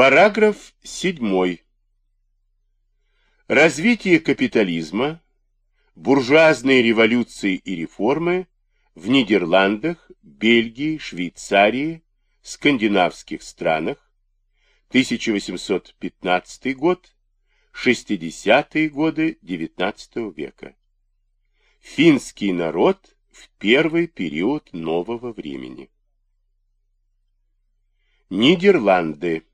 Параграф 7. Развитие капитализма, буржуазные революции и реформы в Нидерландах, Бельгии, Швейцарии, скандинавских странах 1815 год, 60-е годы XIX века. Финский народ в первый период нового времени. Нидерланды.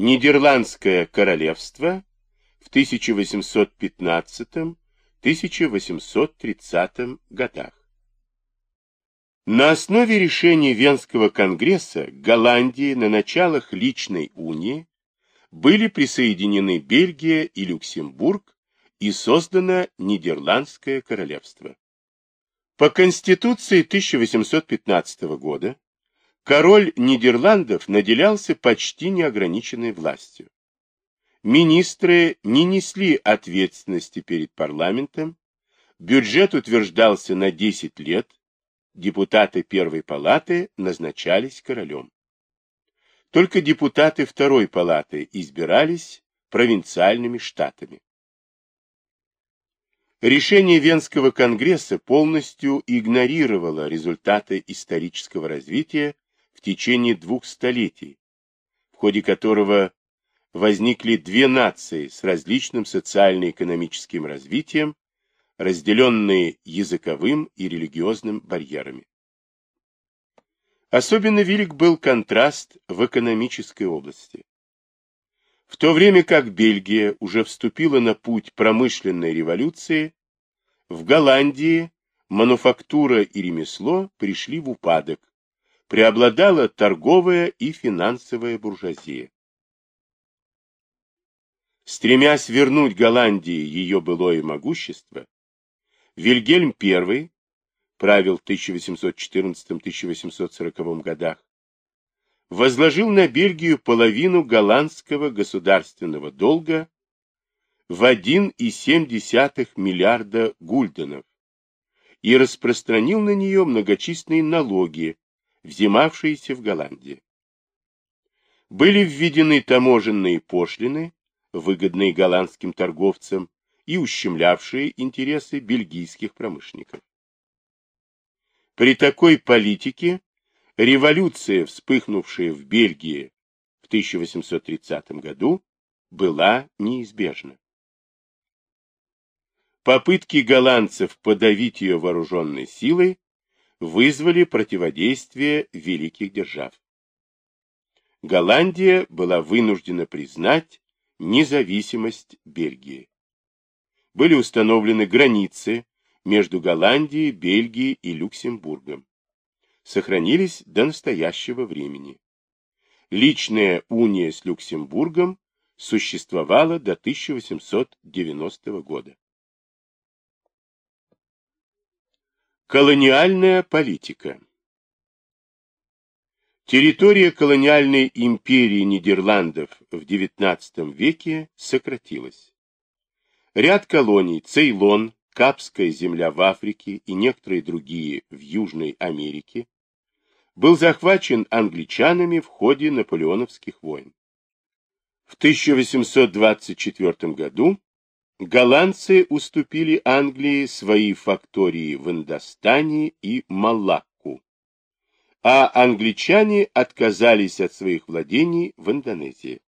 Нидерландское королевство в 1815-1830 годах. На основе решения Венского конгресса Голландии на началах личной унии были присоединены Бельгия и Люксембург и создано Нидерландское королевство. По Конституции 1815 года король Нидерландов наделялся почти неограниченной властью. Министры не несли ответственности перед парламентом, бюджет утверждался на 10 лет, депутаты первой палаты назначались королем. Только депутаты второй палаты избирались провинциальными штатами. Решение Венского конгресса полностью игнорировало результаты исторического развития в течение двух столетий, в ходе которого возникли две нации с различным социально-экономическим развитием, разделенные языковым и религиозным барьерами. Особенно велик был контраст в экономической области. В то время как Бельгия уже вступила на путь промышленной революции, в Голландии мануфактура и ремесло пришли в упадок, преобладала торговая и финансовая буржуазия. Стремясь вернуть Голландии ее былое могущество, Вильгельм I правил в 1814-1840 годах, возложил на Бельгию половину голландского государственного долга в 1,7 миллиарда гульденов и распространил на нее многочисленные налоги, взимавшиеся в Голландии. Были введены таможенные пошлины, выгодные голландским торговцам и ущемлявшие интересы бельгийских промышленников. При такой политике революция, вспыхнувшая в Бельгии в 1830 году, была неизбежна. Попытки голландцев подавить ее вооруженной силой вызвали противодействие великих держав. Голландия была вынуждена признать независимость Бельгии. Были установлены границы между Голландией, Бельгией и Люксембургом. Сохранились до настоящего времени. Личная уния с Люксембургом существовала до 1890 года. Колониальная политика Территория колониальной империи Нидерландов в XIX веке сократилась. Ряд колоний Цейлон, Капская земля в Африке и некоторые другие в Южной Америке был захвачен англичанами в ходе наполеоновских войн. В 1824 году голландцы уступили Англии свои фактории в Индостане и Малакку, а англичане отказались от своих владений в Индонезии.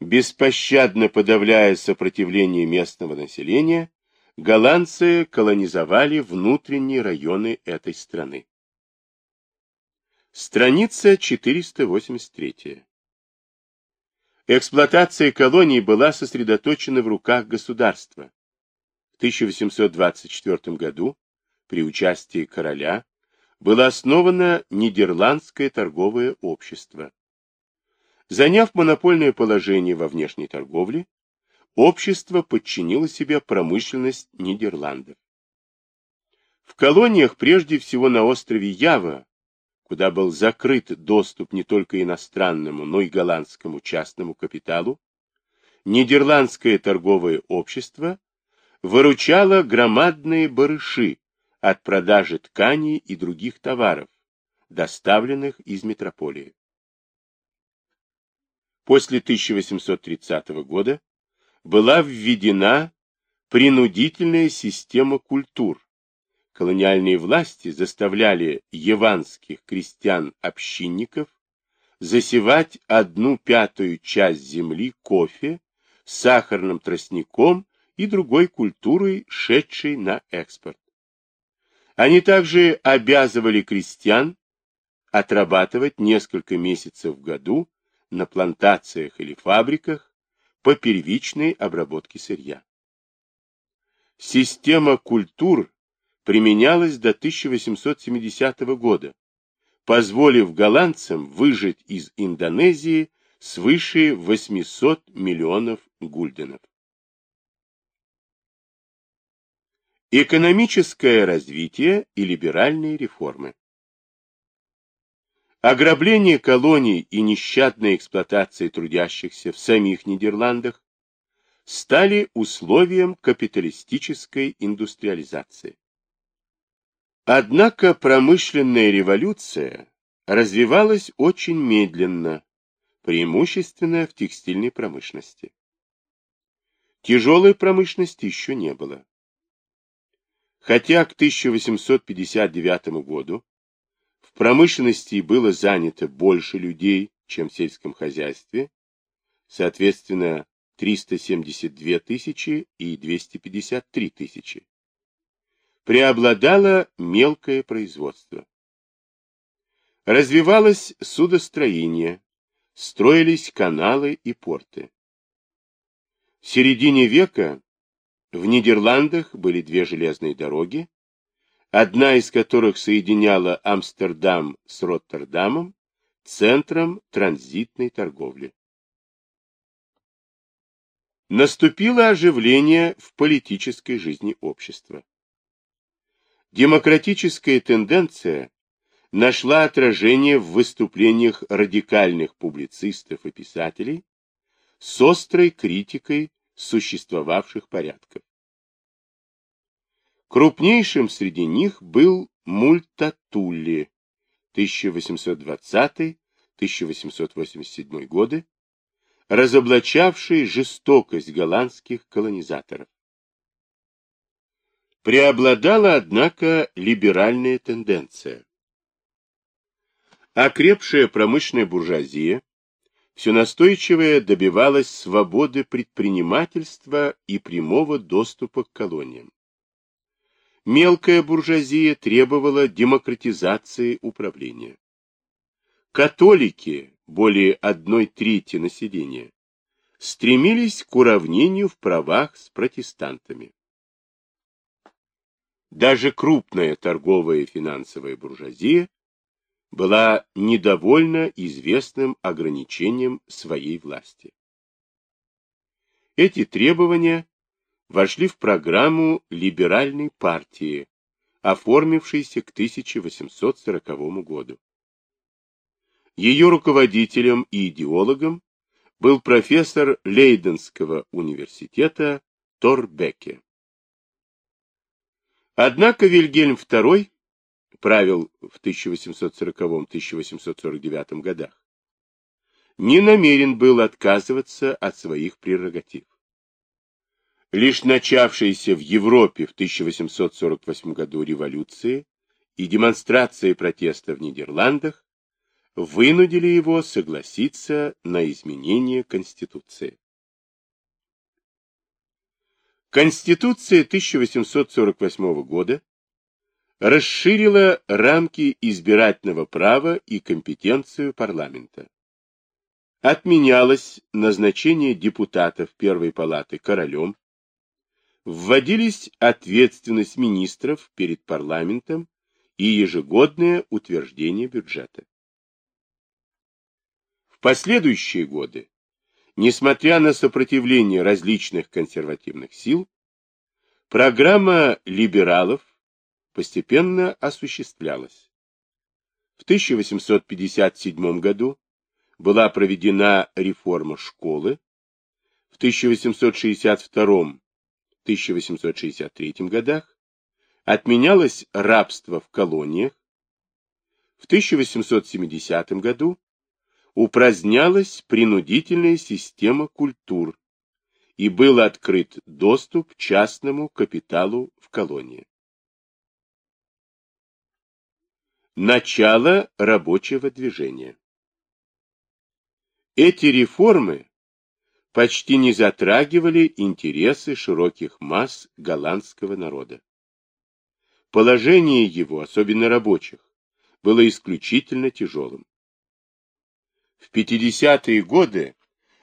Беспощадно подавляя сопротивление местного населения, голландцы колонизовали внутренние районы этой страны. Страница 483. Эксплуатация колоний была сосредоточена в руках государства. В 1824 году при участии короля было основано Нидерландское торговое общество. Заняв монопольное положение во внешней торговле, общество подчинило себе промышленность Нидерландов. В колониях, прежде всего на острове Ява, куда был закрыт доступ не только иностранному, но и голландскому частному капиталу, Нидерландское торговое общество выручало громадные барыши от продажи тканей и других товаров, доставленных из метрополии. после 1830 года была введена принудительная система культур. Колониальные власти заставляли яванских крестьян-общинников засевать одну пятую часть земли кофе, сахарным тростником и другой культурой, шедшей на экспорт. Они также обязывали крестьян отрабатывать несколько месяцев в году на плантациях или фабриках по первичной обработке сырья. Система культур применялась до 1870 года, позволив голландцам выжать из Индонезии свыше 800 миллионов гульденов. Экономическое развитие и либеральные реформы. Ограбление колоний и нещадная эксплуатация трудящихся в самих Нидерландах стали условием капиталистической индустриализации. Однако промышленная революция развивалась очень медленно, преимущественно в текстильной промышленности. Тяжелой промышленности еще не было. Хотя к 1859 году в промышленности было занято больше людей, чем в сельском хозяйстве, соответственно, 372 тысячи и 253 тысячи. Преобладало мелкое производство. Развивалось судостроение, строились каналы и порты. В середине века в Нидерландах были две железные дороги, одна из которых соединяла Амстердам с Роттердамом, центром транзитной торговли. Наступило оживление в политической жизни общества. Демократическая тенденция нашла отражение в выступлениях радикальных публицистов и писателей с острой критикой существовавших порядков. Крупнейшим среди них был Мультатулли 1820-1887 годы, разоблачавший жестокость голландских колонизаторов. Преобладала, однако, либеральная тенденция. Окрепшая промышленная буржуазия все настойчивее добивалась свободы предпринимательства и прямого доступа к колониям. Мелкая буржуазия требовала демократизации управления. Католики более одной трети населения, стремились к уравнению в правах с протестантами. Даже крупная торговая и финансовая буржуазия была недовольна известным ограничением своей власти. Эти требования вошли в программу либеральной партии, оформившейся к 1840 году. Ее руководителем и идеологом был профессор Лейденского университета Торбеке. Однако Вильгельм II правил в 1840-1849 годах, не намерен был отказываться от своих прерогатив. Лишь начавшиеся в Европе в 1848 году революции и демонстрации протеста в Нидерландах вынудили его согласиться на изменение Конституции. Конституция 1848 года расширила рамки избирательного права и компетенцию парламента. Отменялось назначение депутатов Первой палаты королем, вводились ответственность министров перед парламентом и ежегодное утверждение бюджета. В последующие годы, несмотря на сопротивление различных консервативных сил, программа либералов постепенно осуществлялась. В 1857 году была проведена реформа школы, в 1862-1863 годах отменялось рабство в колониях, в 1870 году упразднялась принудительная система культур и был открыт доступ частному капиталу в колонии. Начало рабочего движения Эти реформы почти не затрагивали интересы широких масс голландского народа. Положение его, особенно рабочих, было исключительно тяжелым. В 50-е годы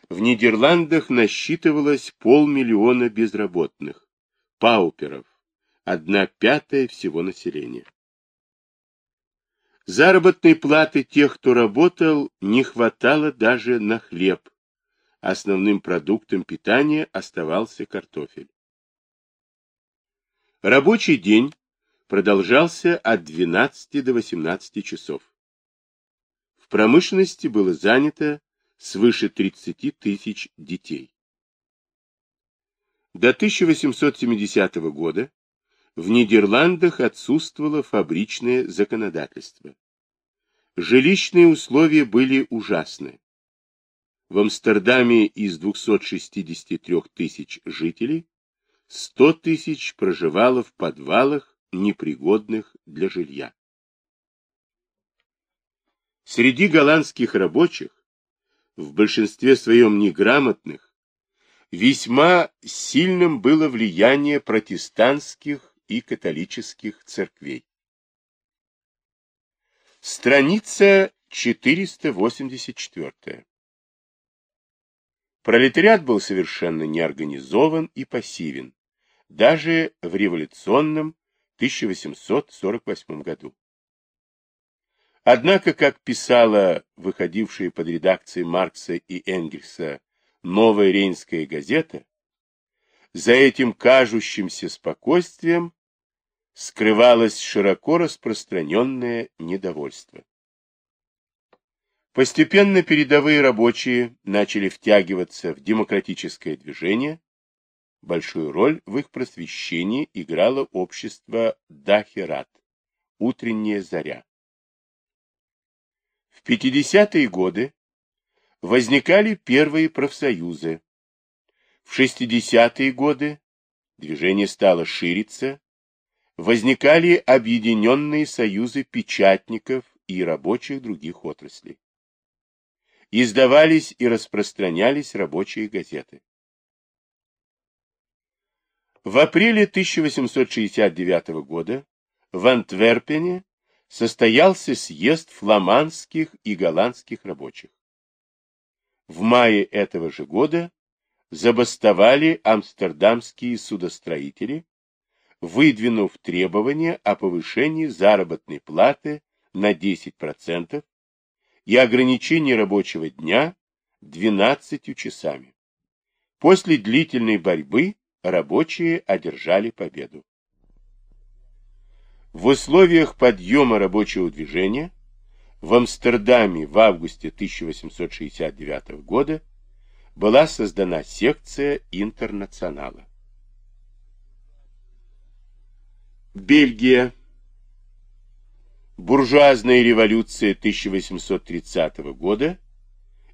в Нидерландах насчитывалось полмиллиона безработных, пауперов, одна пятая всего населения. Заработной платы тех, кто работал, не хватало даже на хлеб. Основным продуктом питания оставался картофель. Рабочий день продолжался от 12 до 18 часов. Промышленности было занято свыше 30 тысяч детей. До 1870 года в Нидерландах отсутствовало фабричное законодательство. Жилищные условия были ужасны. В Амстердаме из 263 тысяч жителей 100 тысяч проживало в подвалах, непригодных для жилья. Среди голландских рабочих, в большинстве своем неграмотных, весьма сильным было влияние протестантских и католических церквей. Страница 484. Пролетариат был совершенно неорганизован и пассивен, даже в революционном 1848 году. Однако, как писала выходившая под редакцией Маркса и Энгельса «Новая Рейнская газета», за этим кажущимся спокойствием скрывалось широко распространенное недовольство. Постепенно передовые рабочие начали втягиваться в демократическое движение. Большую роль в их просвещении играло общество Дахерат, утренняя заря. В 50-е годы возникали первые профсоюзы, в 60-е годы движение стало шириться, возникали объединенные союзы печатников и рабочих других отраслей. Издавались и распространялись рабочие газеты. В апреле 1869 года в Антверпене состоялся съезд фламандских и голландских рабочих. В мае этого же года забастовали амстердамские судостроители, выдвинув требование о повышении заработной платы на 10% и ограничении рабочего дня 12 часами. После длительной борьбы рабочие одержали победу. В условиях подъема рабочего движения в Амстердаме в августе 1869 года была создана секция интернационала. Бельгия. Буржуазная революция 1830 года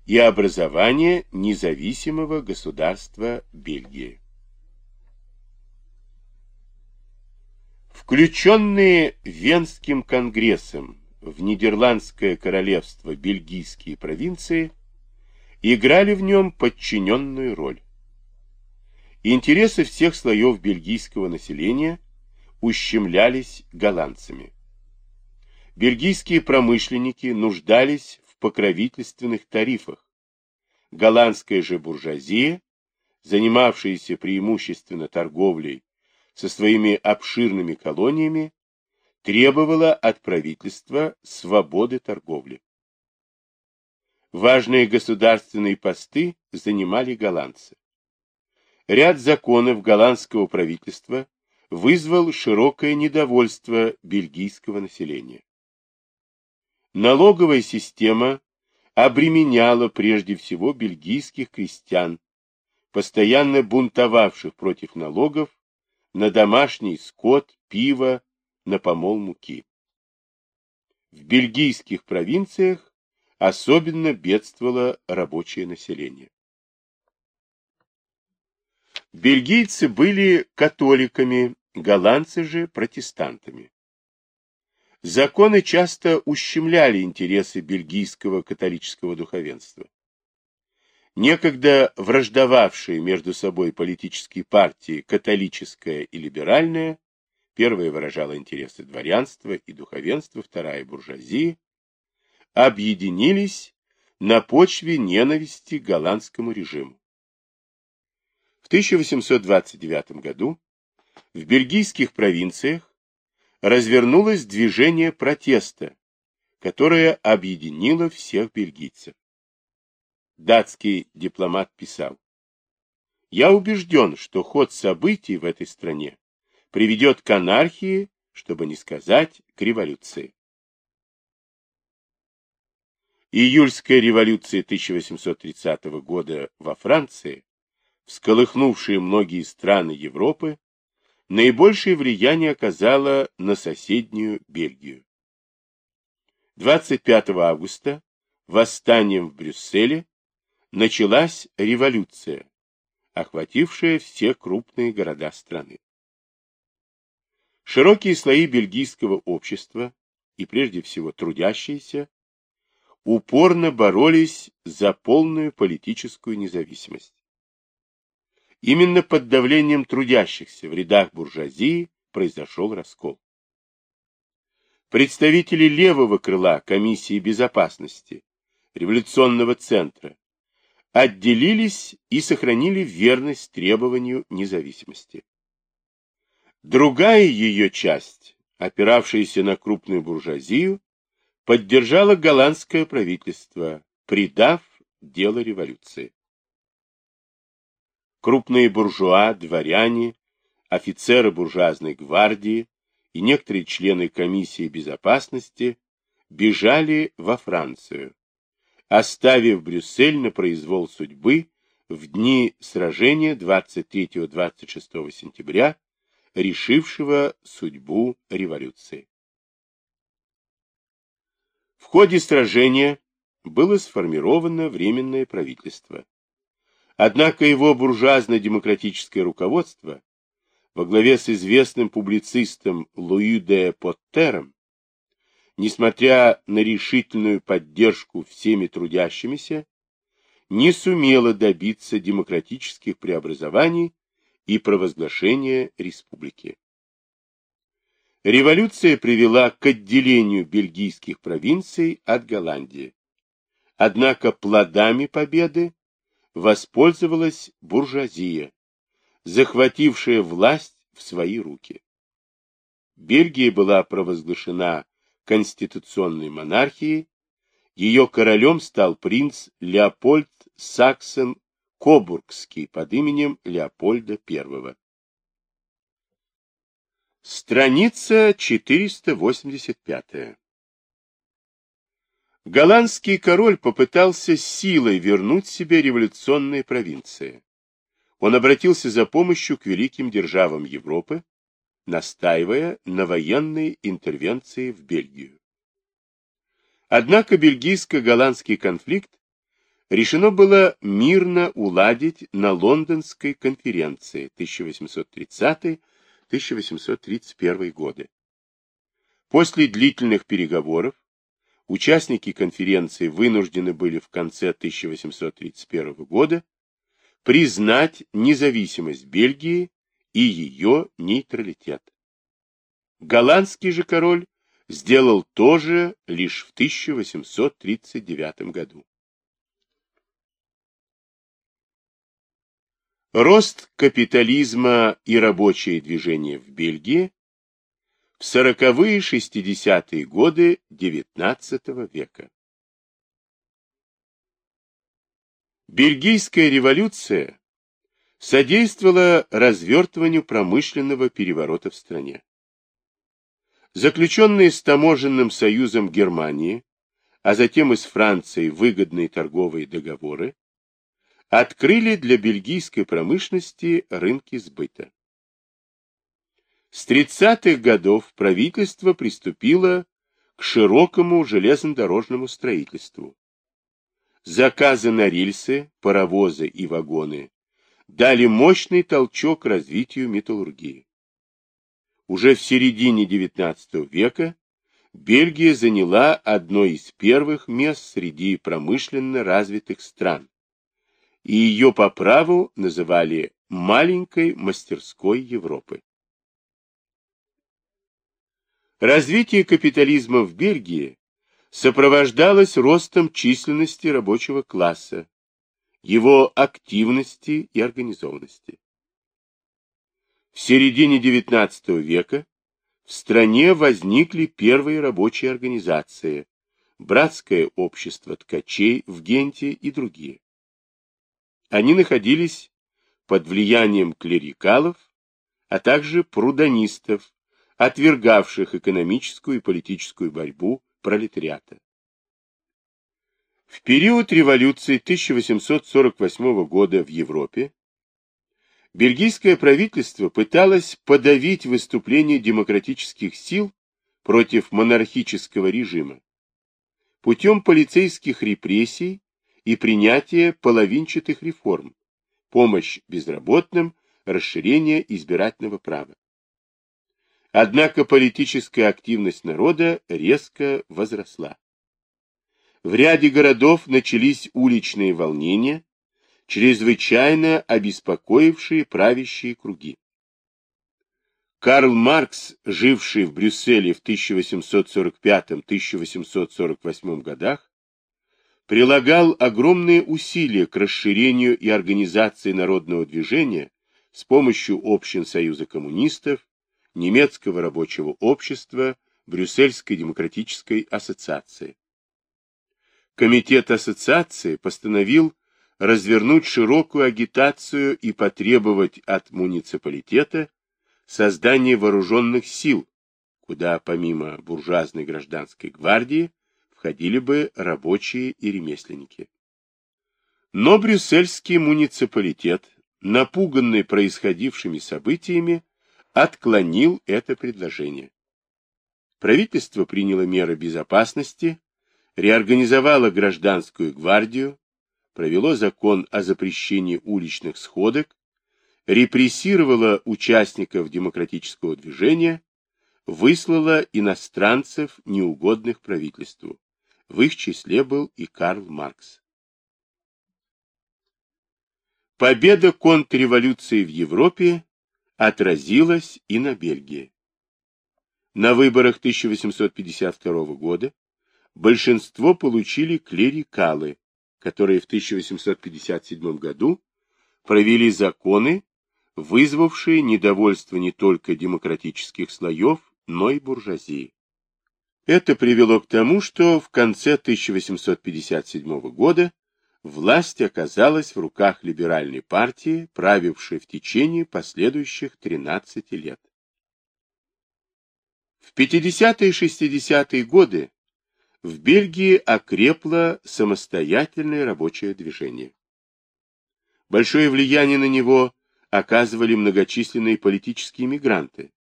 и образование независимого государства Бельгии. Включенные Венским конгрессом в Нидерландское королевство бельгийские провинции играли в нем подчиненную роль. Интересы всех слоев бельгийского населения ущемлялись голландцами. Бельгийские промышленники нуждались в покровительственных тарифах. Голландская же буржуазия, занимавшаяся преимущественно торговлей со своими обширными колониями, требовала от правительства свободы торговли. Важные государственные посты занимали голландцы. Ряд законов голландского правительства вызвал широкое недовольство бельгийского населения. Налоговая система обременяла прежде всего бельгийских крестьян, постоянно бунтовавших против налогов на домашний скот, пиво, на помол муки. В бельгийских провинциях особенно бедствовало рабочее население. Бельгийцы были католиками, голландцы же протестантами. Законы часто ущемляли интересы бельгийского католического духовенства. Некогда враждовавшие между собой политические партии католическая и либеральная, первая выражала интересы дворянства и духовенства, вторая – буржуазии, объединились на почве ненависти к голландскому режиму. В 1829 году в бельгийских провинциях развернулось движение протеста, которое объединило всех бельгийцев. Датский дипломат писал, «Я убежден, что ход событий в этой стране приведет к анархии, чтобы не сказать к революции. Июльская революция 1830 года во Франции, всколыхнувшая многие страны Европы, наибольшее влияние оказала на соседнюю Бельгию. 25 августа восстанием в Брюсселе началась революция, охватившая все крупные города страны. Широкие слои бельгийского общества, и прежде всего трудящиеся, упорно боролись за полную политическую независимость. Именно под давлением трудящихся в рядах буржуазии произошел раскол. Представители левого крыла Комиссии безопасности, революционного центра, отделились и сохранили верность требованию независимости. Другая ее часть, опиравшаяся на крупную буржуазию, поддержала голландское правительство, придав дело революции. Крупные буржуа, дворяне, офицеры буржуазной гвардии и некоторые члены комиссии безопасности бежали во Францию, оставив Брюссель на произвол судьбы в дни сражения 23-26 сентября, решившего судьбу революции. В ходе сражения было сформировано Временное правительство. Однако его буржуазно-демократическое руководство во главе с известным публицистом Луи де Поттером, несмотря на решительную поддержку всеми трудящимися, не сумело добиться демократических преобразований и провозглашения республики. Революция привела к отделению бельгийских провинций от Голландии. Однако плодами победы воспользовалась буржуазия, захватившая власть в свои руки. Бельгия была провозглашена конституционной монархией, ее королем стал принц Леопольд Саксен-Кобургский под именем Леопольда I. Страница 485. Голландский король попытался силой вернуть себе революционные провинции. Он обратился за помощью к великим державам Европы, настаивая на военной интервенции в Бельгию. Однако бельгийско-голландский конфликт решено было мирно уладить на Лондонской конференции 1830 1831 годы. После длительных переговоров участники конференции вынуждены были в конце 1831 года признать независимость Бельгии и ее нейтралитет. Голландский же король сделал то же лишь в 1839 году. Рост капитализма и рабочее движение в Бельгии в 40-60-е годы XIX века. Бельгийская революция содействовала развертыванию промышленного переворота в стране. Заключенные с таможенным союзом Германии, а затем и с Францией выгодные торговые договоры, открыли для бельгийской промышленности рынки сбыта. С 30-х годов правительство приступило к широкому железнодорожному строительству, заказы на рельсы, паровозы и вагоны дали мощный толчок развитию металлургии. Уже в середине XIX века Бельгия заняла одно из первых мест среди промышленно развитых стран, и ее по праву называли «маленькой мастерской Европы». Развитие капитализма в Бельгии сопровождалось ростом численности рабочего класса, его активности и организованности. В середине XIX века в стране возникли первые рабочие организации, Братское общество ткачей в Генте и другие. Они находились под влиянием клерикалов, а также прудонистов, отвергавших экономическую и политическую борьбу пролетариата. В период революции 1848 года в Европе бельгийское правительство пыталось подавить выступление демократических сил против монархического режима путем полицейских репрессий и принятия половинчатых реформ, помощь безработным, расширение избирательного права. Однако политическая активность народа резко возросла. В ряде городов начались уличные волнения, чрезвычайно обеспокоившие правящие круги. Карл Маркс, живший в Брюсселе в 1845-1848 годах, прилагал огромные усилия к расширению и организации народного движения с помощью общин Союза коммунистов, немецкого рабочего общества, Брюссельской демократической ассоциации. Комитет ассоциации постановил развернуть широкую агитацию и потребовать от муниципалитета создания вооруженных сил, куда помимо буржуазной гражданской гвардии входили бы рабочие и ремесленники. Но брюссельский муниципалитет, напуганный происходившими событиями, отклонил это предложение. Правительство приняло меры безопасности, реорганизовало гражданскую гвардию, провело закон о запрещении уличных сходок, репрессировало участников демократического движения, выслало иностранцев, неугодных правительству. В их числе был и Карл Маркс. Победа контрреволюции в Европе отразилось и на Бельгии. На выборах 1852 года большинство получили клерикалы, которые в 1857 году провели законы, вызвавшие недовольство не только демократических слоев, но и буржуазии. Это привело к тому, что в конце 1857 года власть оказалась в руках либеральной партии, правившей в течение последующих 13 лет. В 50-е и 60-е годы в Бельгии окрепло самостоятельное рабочее движение. Большое влияние на него оказывали многочисленные политические мигранты.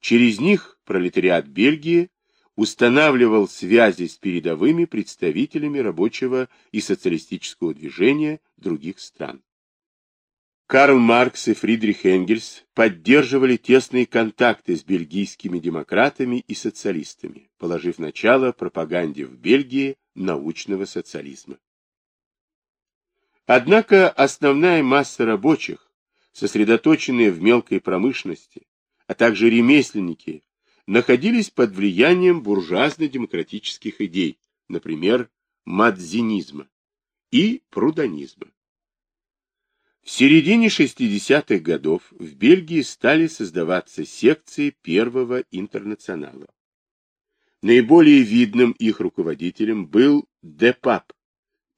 Через них пролетариат Бельгии устанавливал связи с передовыми представителями рабочего и социалистического движения других стран. Карл Маркс и Фридрих Энгельс поддерживали тесные контакты с бельгийскими демократами и социалистами, положив начало пропаганде в Бельгии научного социализма. Однако основная масса рабочих, сосредоточенные в мелкой промышленности, а также ремесленники, находились под влиянием буржуазно-демократических идей, например, мадзинизма и прудонизма. В середине 60-х годов в Бельгии стали создаваться секции Первого интернационала. Наиболее видным их руководителем был Депап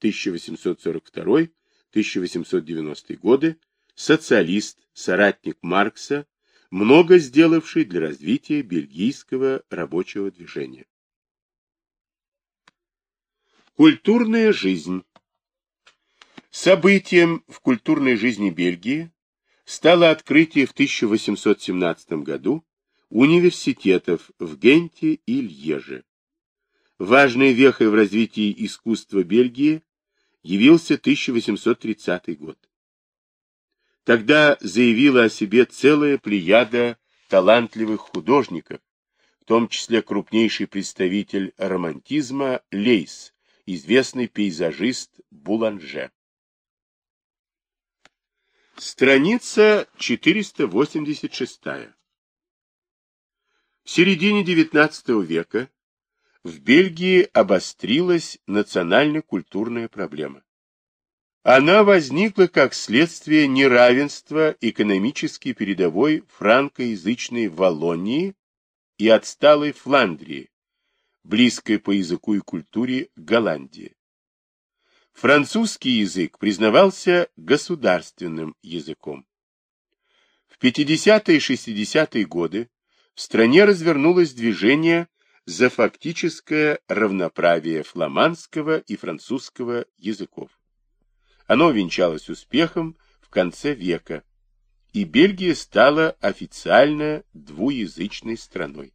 1842-1890 годы, социалист, соратник Маркса, много сделавший для развития бельгийского рабочего движения. Культурная жизнь Событием в культурной жизни Бельгии стало открытие в 1817 году университетов в Генте и Льеже. Важной вехой в развитии искусства Бельгии явился 1830 год. Тогда заявила о себе целая плеяда талантливых художников, в том числе крупнейший представитель романтизма Лейс, известный пейзажист Буланже. Страница 486. В середине XIX века в Бельгии обострилась национально-культурная проблема. Она возникла как следствие неравенства экономически передовой франкоязычной Валонии и отсталой Фландрии, близкой по языку и культуре Голландии. Французский язык признавался государственным языком. В 50-е и 60-е годы в стране развернулось движение за фактическое равноправие фламандского и французского языков. Оно венчалось успехом в конце века, и Бельгия стала официально двуязычной страной.